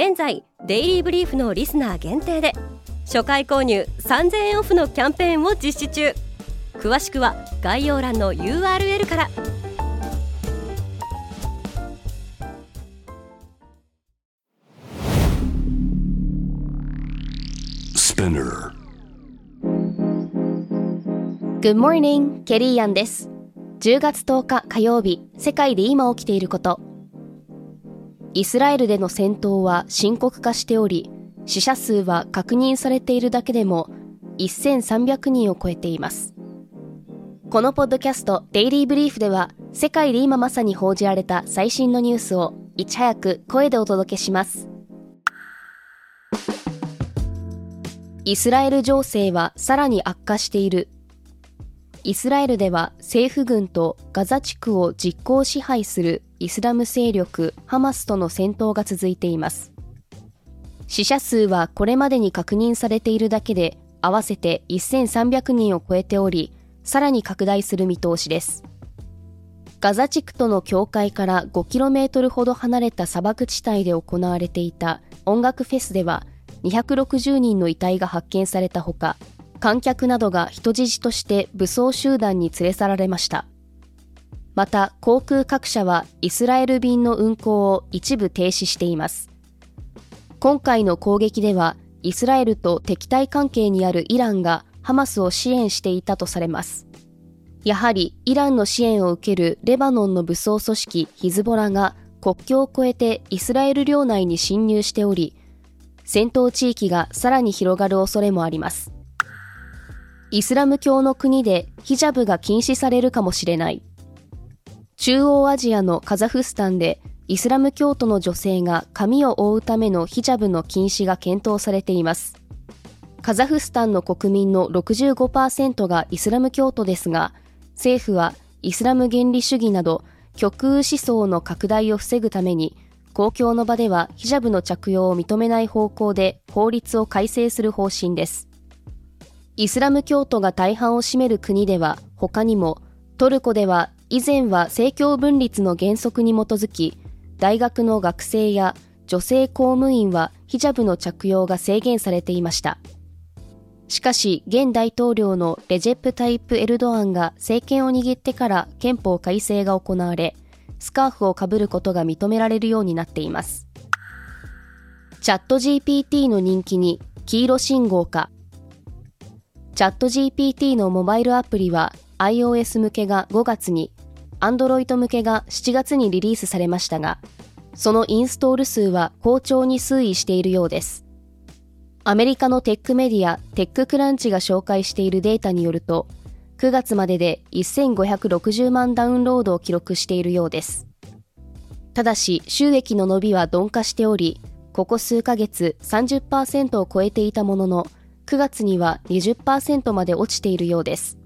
現在デイリーブリーフのリスナー限定で初回購入3000円オフのキャンペーンを実施中。詳しくは概要欄の URL から。Good morning, ケリーアンです。10月10日火曜日世界で今起きていることイスラエルでの戦闘は深刻化しており死者数は確認されているだけでも1300人を超えています。このポッドキャストデイリーブリーフでは世界で今まさに報じられた最新のニュースをいち早く声でお届けします。イスラエル情勢はさらに悪化している。イスラエルでは政府軍とガザ地区を実効支配するイスラム勢力ハマスとの戦闘が続いています死者数はこれまでに確認されているだけで合わせて1300人を超えており、さらに拡大する見通しです。ガザ地区との境界から 5km ほど離れた砂漠地帯で行われていた音楽フェスでは260人の遺体が発見されたほか、観客などが人質として武装集団に連れ去られました。また航空各社はイスラエル便の運航を一部停止しています。今回の攻撃ではイスラエルと敵対関係にあるイランがハマスを支援していたとされますやはりイランの支援を受けるレバノンの武装組織ヒズボラが国境を越えてイスラエル領内に侵入しており戦闘地域がさらに広がる恐れもありますイスラム教の国でヒジャブが禁止されるかもしれない中央アジアのカザフスタンでイスラム教徒の女性が髪を覆うためのヒジャブの禁止が検討されています。カザフスタンの国民の65%がイスラム教徒ですが、政府はイスラム原理主義など極右思想の拡大を防ぐために、公共の場ではヒジャブの着用を認めない方向で法律を改正する方針です。イスラム教徒が大半を占める国では他にもトルコでは以前は政教分立の原則に基づき大学の学生や女性公務員はヒジャブの着用が制限されていました。しかし、現大統領のレジェプ・タイプ・エルドアンが政権を握ってから憲法改正が行われ、スカーフをかぶることが認められるようになっています。チャット GPT の人気に黄色信号か。チャット GPT のモバイルアプリは iOS 向けが5月に Android 向けが7月にリリースされましたが、そのインストール数は好調に推移しているようです。アメリカのテックメディアテッククランチが紹介しているデータによると、9月までで1560万ダウンロードを記録しているようです。ただし、収益の伸びは鈍化しており、ここ数ヶ月30%を超えていたものの、9月には20%まで落ちているようです。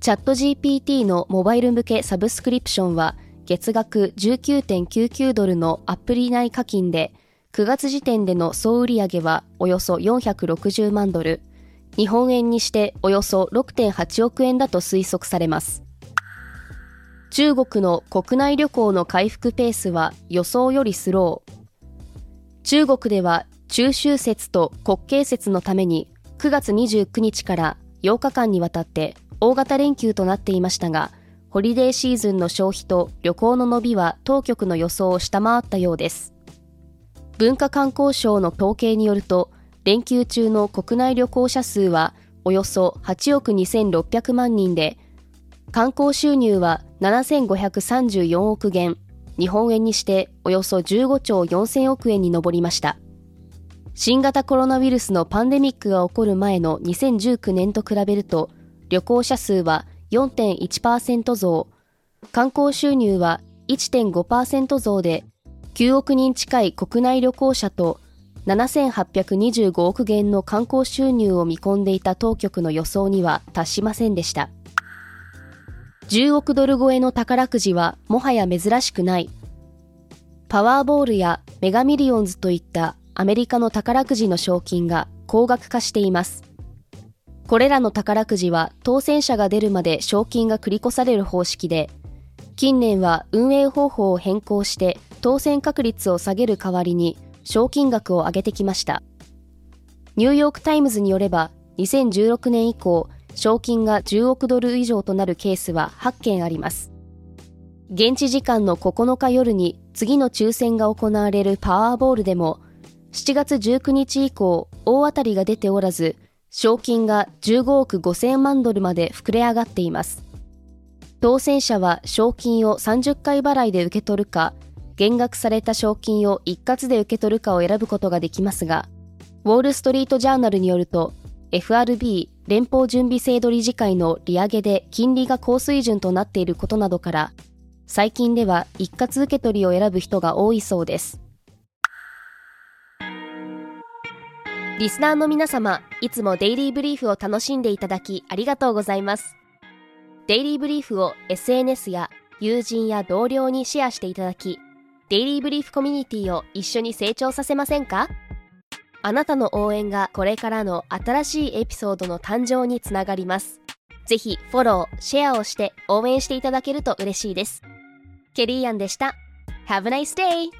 チャット GPT のモバイル向けサブスクリプションは月額19.99ドルのアプリ内課金で9月時点での総売上はおよそ460万ドル、日本円にしておよそ6.8億円だと推測されます。中国の国内旅行の回復ペースは予想よりスロー。中国では中秋節と国慶節のために9月29日から8日間にわたって大型連休となっていましたが、ホリデーシーズンの消費と旅行の伸びは当局の予想を下回ったようです。文化観光省の統計によると、連休中の国内旅行者数はおよそ8億2600万人で、観光収入は7534億元、日本円にしておよそ15兆4000億円に上りました。新型コロナウイルスのパンデミックが起こる前の2019年と比べると、旅行者数は4.1%増、観光収入は1.5%増で9億人近い国内旅行者と7825億元の観光収入を見込んでいた当局の予想には達しませんでした。10億ドル超えの宝くじはもはや珍しくない。パワーボールやメガミリオンズといったアメリカの宝くじの賞金が高額化しています。これらの宝くじは当選者が出るまで賞金が繰り越される方式で、近年は運営方法を変更して当選確率を下げる代わりに賞金額を上げてきました。ニューヨークタイムズによれば2016年以降、賞金が10億ドル以上となるケースは8件あります。現地時間の9日夜に次の抽選が行われるパワーボールでも7月19日以降大当たりが出ておらず賞金が15億5千万ドルまで膨れ上がっています。当選者は賞金を30回払いで受け取るか減額された賞金を一括で受け取るかを選ぶことができますがウォール・ストリート・ジャーナルによると FRB 連邦準備制度理事会の利上げで金利が高水準となっていることなどから最近では一括受け取りを選ぶ人が多いそうです。リスナーの皆様いつもデイリーブリーフを楽しんでいただきありがとうございますデイリーブリーフを SNS や友人や同僚にシェアしていただきデイリーブリーフコミュニティを一緒に成長させませんか？あなたの応援がこれからの新しいエピソードの誕生につながります。ぜひフォロー、シェアをして応援していただけると嬉しいです。ケリーアンでした。Have a nice day!